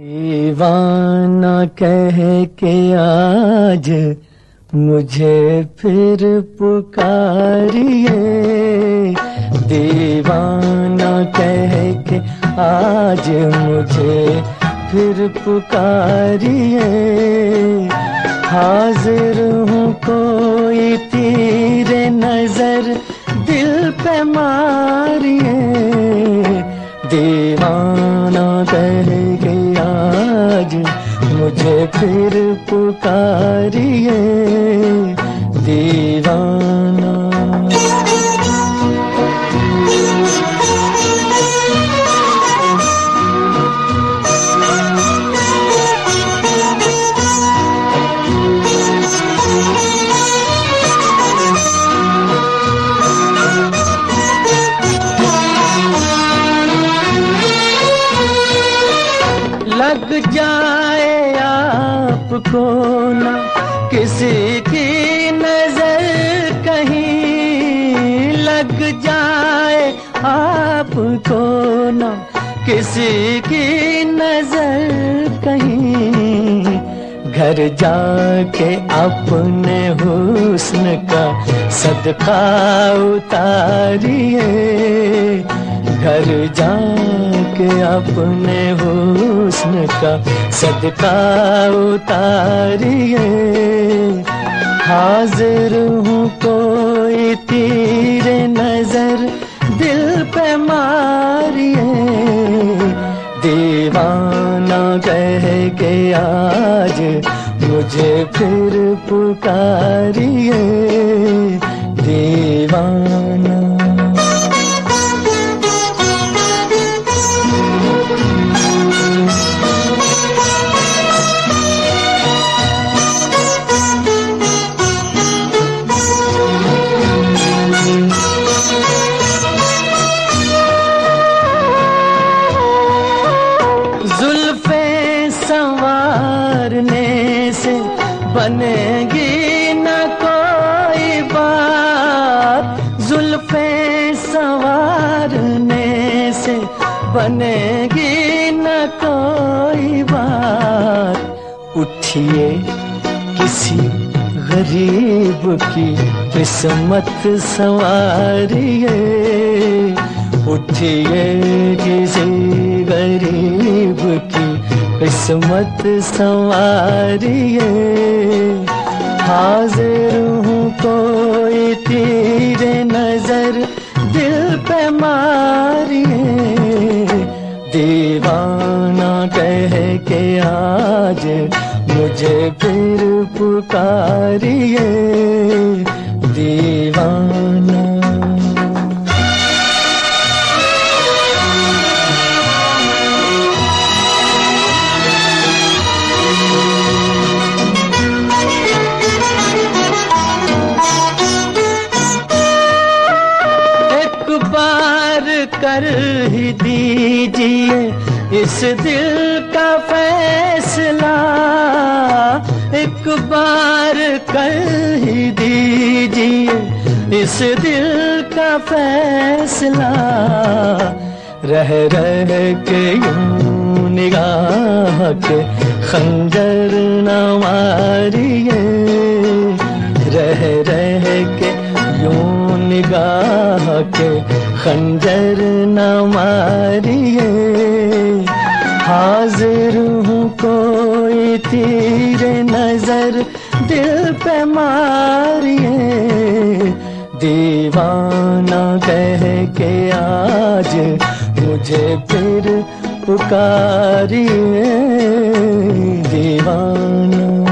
दीवाना कह के आज मुझे फिर पुकारिए। दीवाना कह के आज मुझे फिर पुकारिए। हाजिर हूँ कोई तीर नज़र दिल पे मारिए। मुझे फिर पुकारिए दीवाना। लग जाए आपको ना किसी की नज़र कहीं लग जाए आपको ना किसी की नज़र कहीं घर जाके अपने हुस्न का सदका उतारिए। घर जाके अपने हुस्न का सदका उतारिए। हाजिर हूँ कोई तीर नज़र दिल पे मारिए। दीवाना कह के आज मुझे फिर पुकारिए। दीवाना बनेगी न कोई बात। जुल्फे संवारने से बनेगी न कोई बात। उठिए किसी गरीब की किस्मत संवारिए। उठिए किसी गरीब किस्मत संवारिए हाजिर हूँ कोई तीर नज़र, दिल पे मारिए दीवाना कह के आज मुझे फिर पुकारिए। दीवाना एक बार कर ही दीजिए इस दिल का फैसला एक बार कर ही दीजिए इस दिल का फैसला। रह रह के निगाह के खंजर न मारिए। रह निगाह के खंजर न मारिए। हाजिर हूँ कोई तीर नज़र, दिल पे मारिए। दीवाना कह के आज मुझे फिर पुकारिए। दीवाना